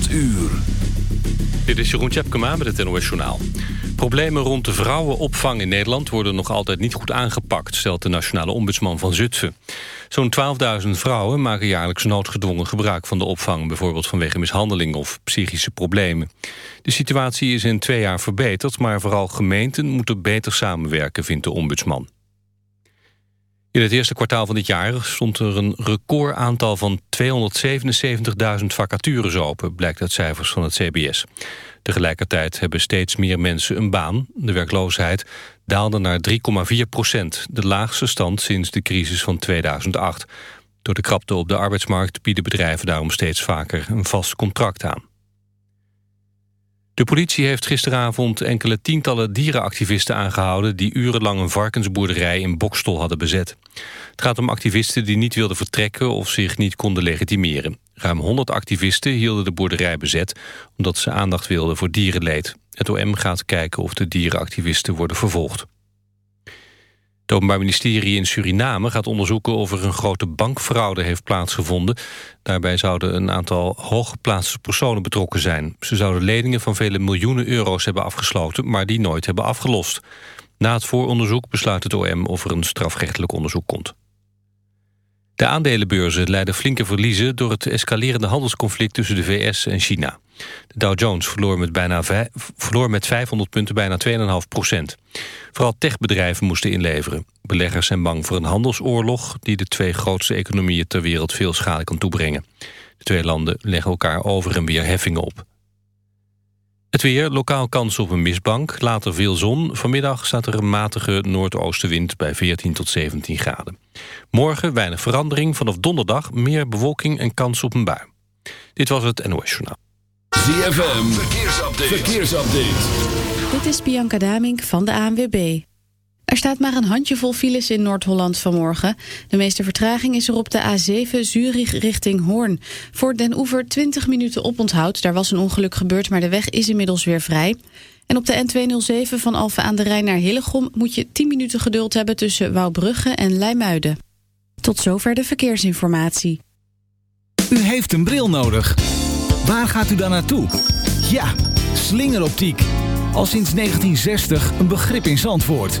8 uur. Dit is Jeroen Tjepkema met het NOS Journaal. Problemen rond de vrouwenopvang in Nederland worden nog altijd niet goed aangepakt... stelt de nationale ombudsman van Zutphen. Zo'n 12.000 vrouwen maken jaarlijks noodgedwongen gebruik van de opvang... bijvoorbeeld vanwege mishandeling of psychische problemen. De situatie is in twee jaar verbeterd... maar vooral gemeenten moeten beter samenwerken, vindt de ombudsman. In het eerste kwartaal van dit jaar stond er een recordaantal van 277.000 vacatures open, blijkt uit cijfers van het CBS. Tegelijkertijd hebben steeds meer mensen een baan. De werkloosheid daalde naar 3,4 procent, de laagste stand sinds de crisis van 2008. Door de krapte op de arbeidsmarkt bieden bedrijven daarom steeds vaker een vast contract aan. De politie heeft gisteravond enkele tientallen dierenactivisten aangehouden... die urenlang een varkensboerderij in Bokstol hadden bezet. Het gaat om activisten die niet wilden vertrekken of zich niet konden legitimeren. Ruim 100 activisten hielden de boerderij bezet... omdat ze aandacht wilden voor dierenleed. Het OM gaat kijken of de dierenactivisten worden vervolgd. Het Openbaar Ministerie in Suriname gaat onderzoeken of er een grote bankfraude heeft plaatsgevonden. Daarbij zouden een aantal hooggeplaatste personen betrokken zijn. Ze zouden leningen van vele miljoenen euro's hebben afgesloten, maar die nooit hebben afgelost. Na het vooronderzoek besluit het OM of er een strafrechtelijk onderzoek komt. De aandelenbeurzen leiden flinke verliezen door het escalerende handelsconflict tussen de VS en China. De Dow Jones verloor met, bijna verloor met 500 punten bijna 2,5 procent. Vooral techbedrijven moesten inleveren. Beleggers zijn bang voor een handelsoorlog... die de twee grootste economieën ter wereld veel schade kan toebrengen. De twee landen leggen elkaar over en weer heffingen op. Het weer, lokaal kans op een mistbank, later veel zon. Vanmiddag staat er een matige noordoostenwind bij 14 tot 17 graden. Morgen weinig verandering, vanaf donderdag meer bewolking en kans op een bui. Dit was het NOS Journaal. ZFM, verkeersupdate. verkeersupdate. Dit is Bianca Damink van de ANWB. Er staat maar een handjevol files in Noord-Holland vanmorgen. De meeste vertraging is er op de A7 Zurich richting Hoorn. Voor Den Oever 20 minuten oponthoud. Daar was een ongeluk gebeurd, maar de weg is inmiddels weer vrij. En op de N207 van Alphen aan de Rijn naar Hillegom... moet je 10 minuten geduld hebben tussen Wouwbrugge en Leimuiden. Tot zover de verkeersinformatie. U heeft een bril nodig. Waar gaat u dan naartoe? Ja, slingeroptiek. Al sinds 1960 een begrip in Zandvoort.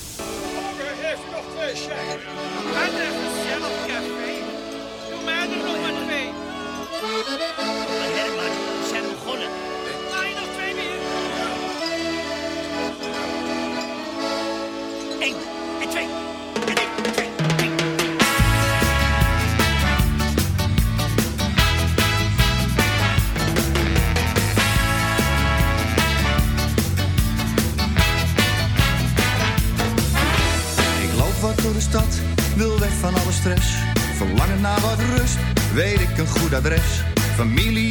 goed adres. Familie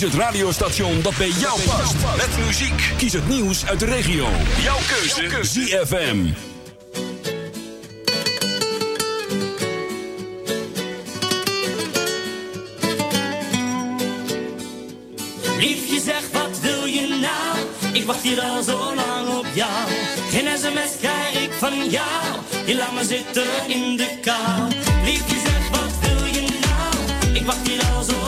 Kies het radiostation dat bij jou past. Met muziek. Kies het nieuws uit de regio. Jouw keuze. ZFM. Liefje, wat wil je nou? Ik wacht hier al zo lang op jou. Geen sms krijg ik van jou. Je laat me zitten in de kou. Liefje, zegt wat wil je nou? Ik wacht hier al zo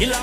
y la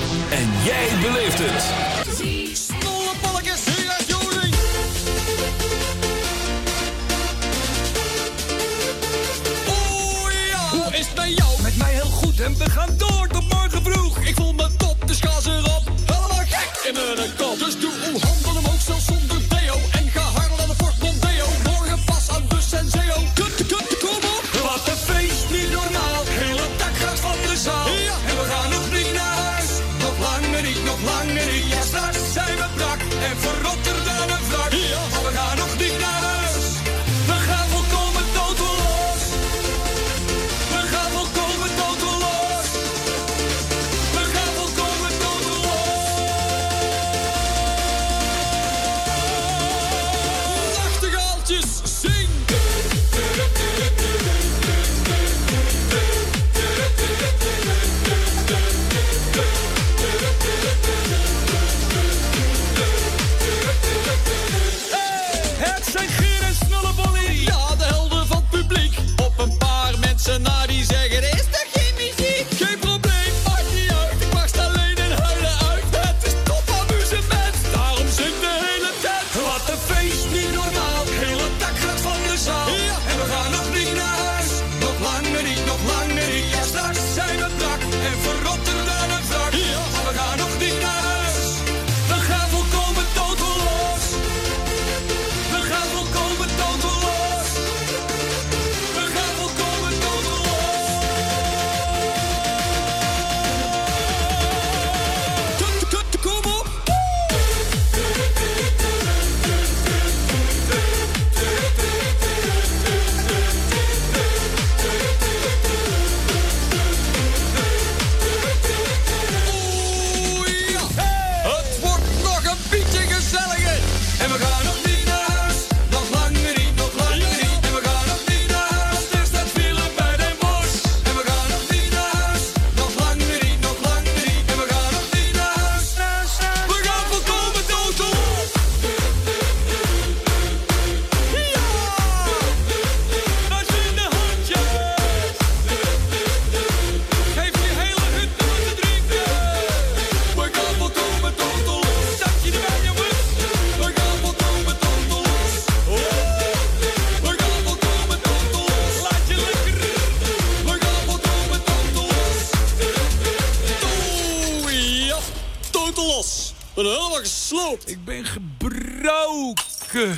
good.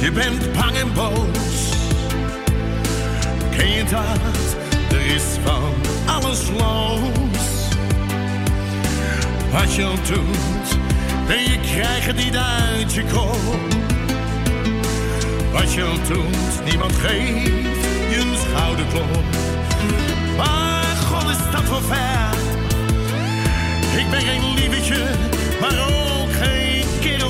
Je bent bang en boos. Ken je dat? Er is van alles los. Wat je doet, ben je krijgen niet uit je kop. Wat je doet, niemand geeft je een schouderklop. Maar God is dat voor ver. Ik ben geen lievetje, maar ook geen kerel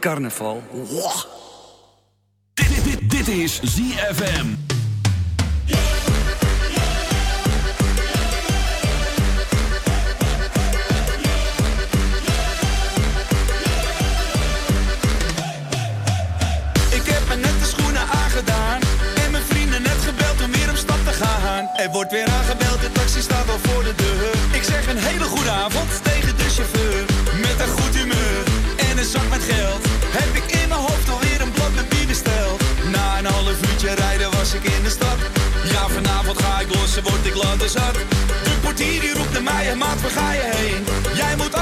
Carnaval. Wah. Dit, dit, dit is ZFM.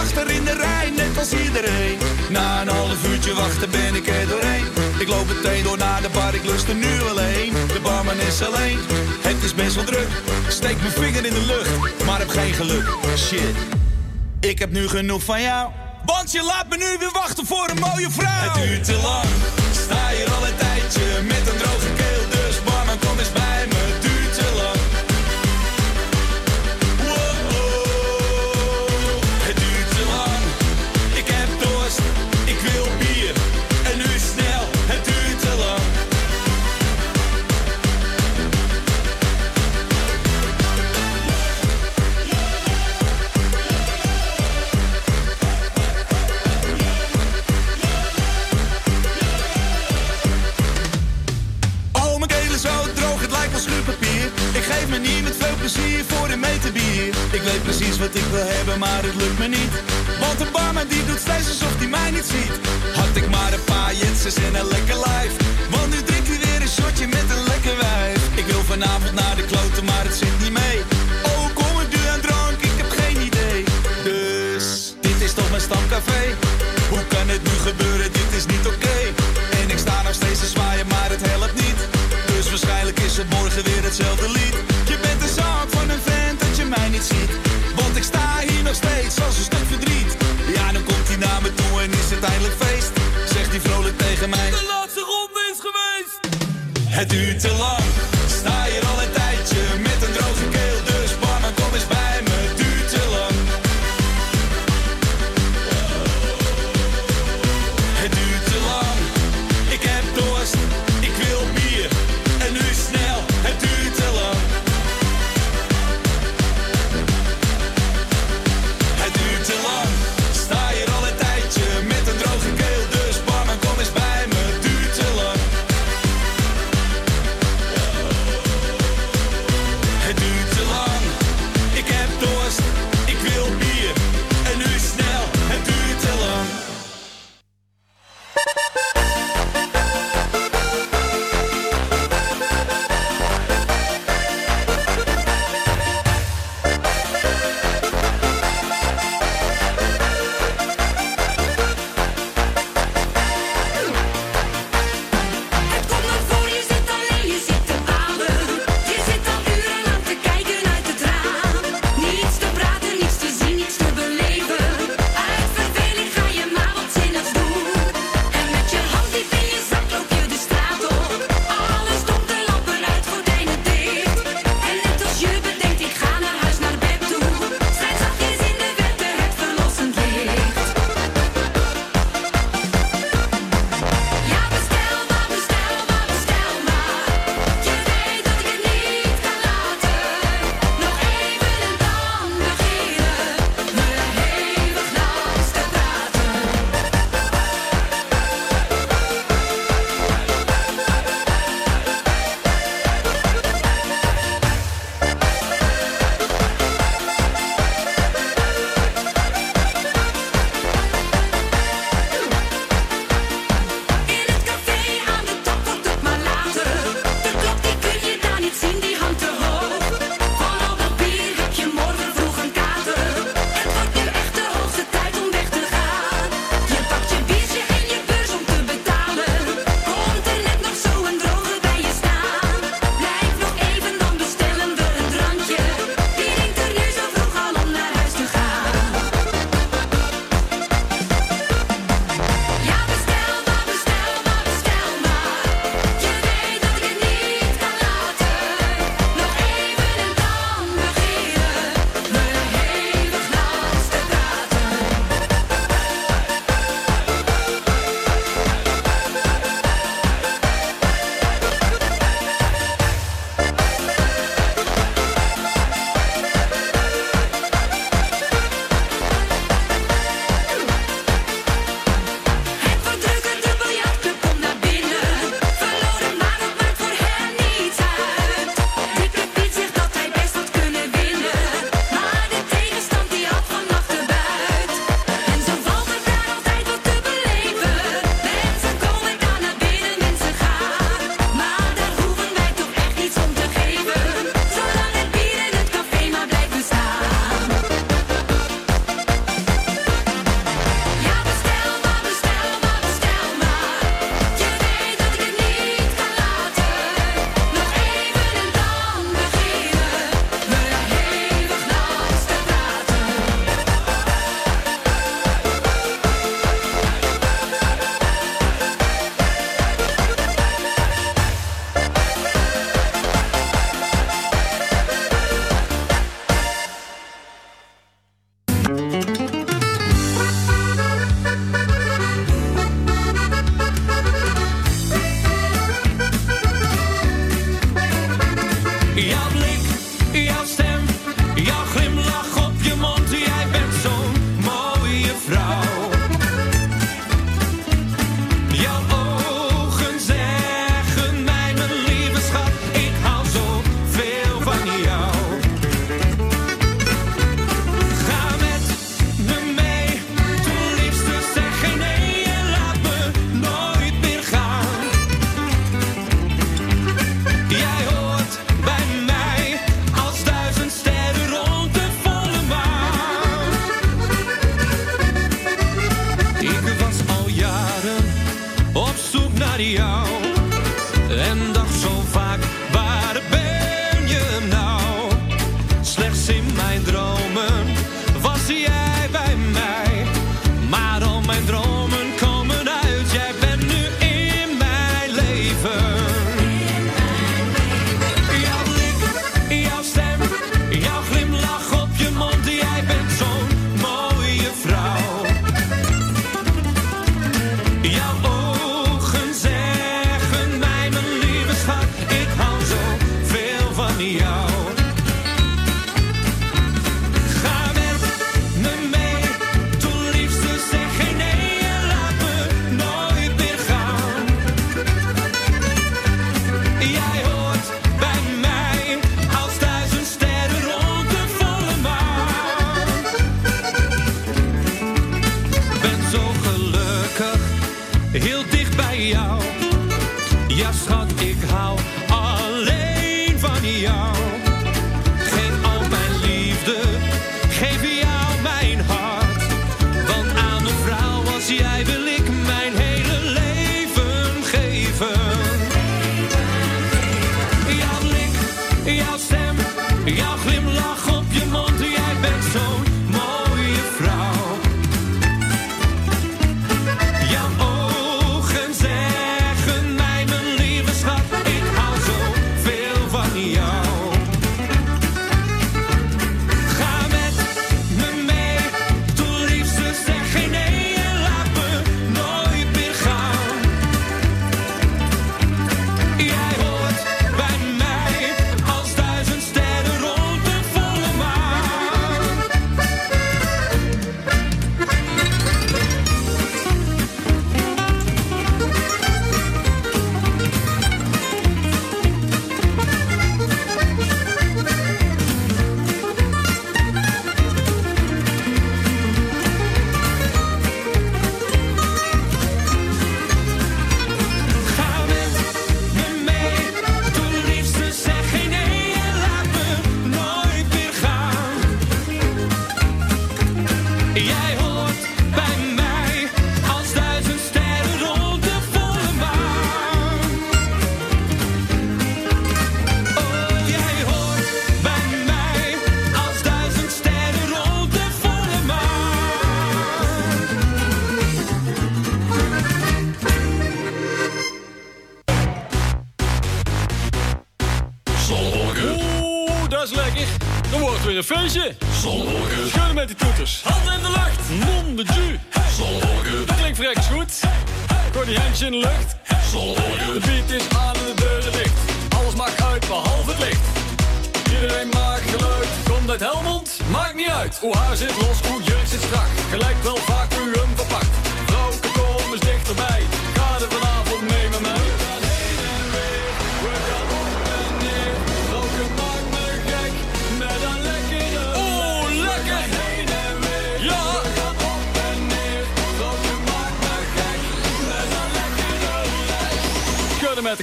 Achter in de rij, net als iedereen. Na een half uurtje wachten ben ik er doorheen. Ik loop meteen door naar de bar, ik lust er nu alleen. De barman is alleen, het is best wel druk. Steek mijn vinger in de lucht, maar heb geen geluk. Shit, ik heb nu genoeg van jou. Want je laat me nu weer wachten voor een mooie vrouw. Het duurt te lang, sta hier al een tijdje met een droge plezier voor een meter bier. Ik weet precies wat ik wil hebben, maar het lukt me niet. Want de barman die doet steeds alsof hij mij niet ziet. Had ik maar een paar jetsers en een lekker lijf. Want nu drinkt hij weer een shotje met een lekker wijf. Ik wil vanavond naar de kloten, maar het zit niet mee. Oh, kom ik nu aan drank, ik heb geen idee. Dus, dit is toch mijn stamcafé? Hoe kan het nu gebeuren, dit is niet oké. En ik sta nog steeds te zwaaien, maar het helpt niet. Dus waarschijnlijk is het morgen weer hetzelfde lied. Het duurt te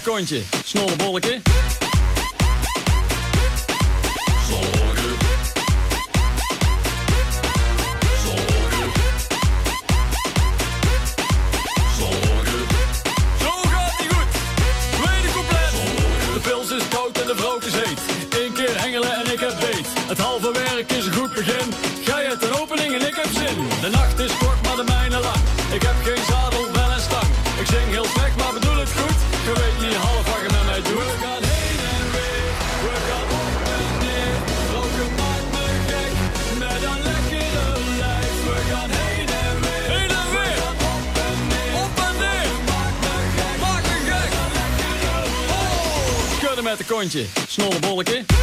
Kontje. Snollebolleke. Met de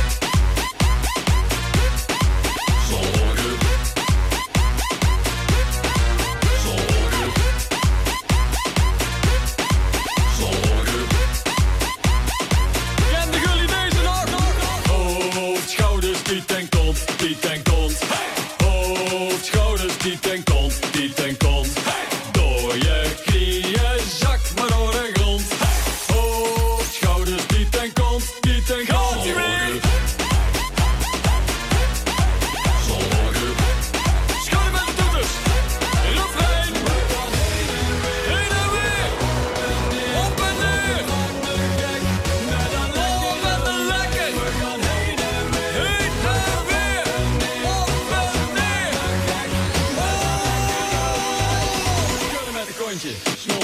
you.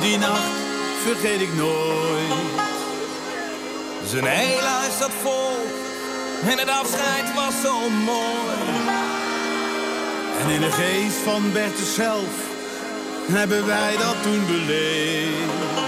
die nacht vergeet ik nooit. Zijn hele huis zat vol en het afscheid was zo mooi. En in de geest van Bertus zelf hebben wij dat toen beleefd.